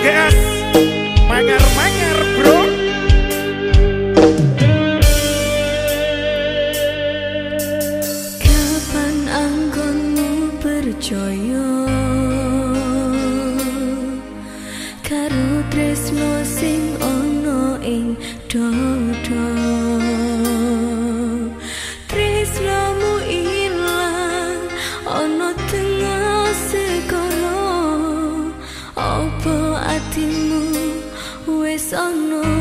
Gagas Mangar-mangar bro. Kapan anggonmu percaya? Karo tresno sing ono ing dodo. -do. その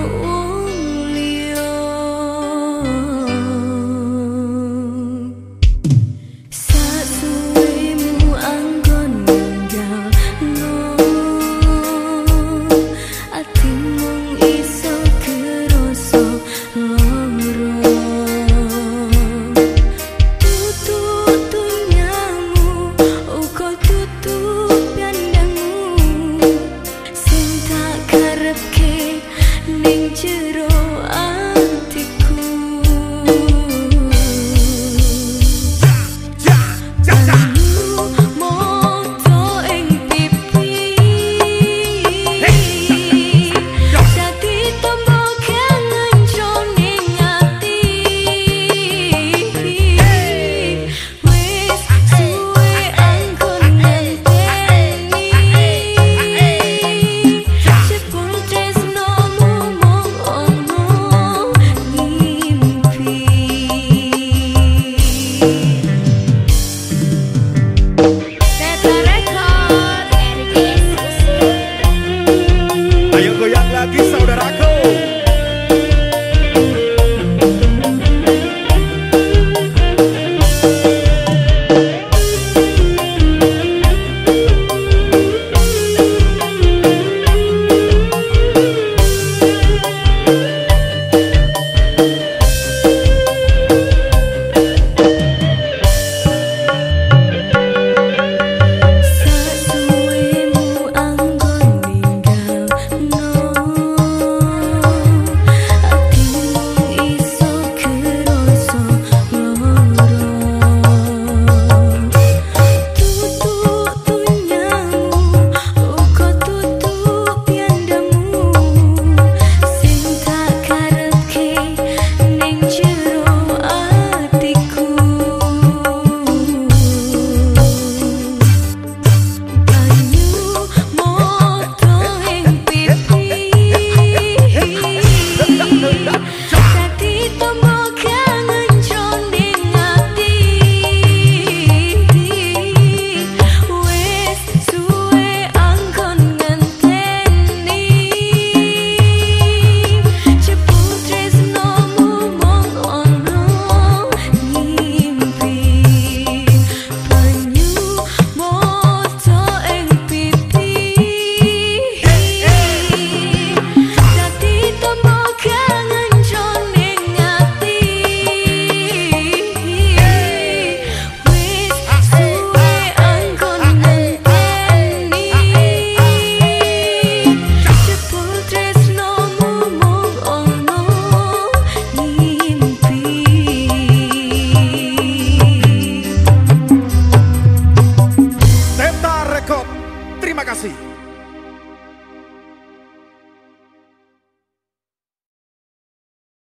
I go. see.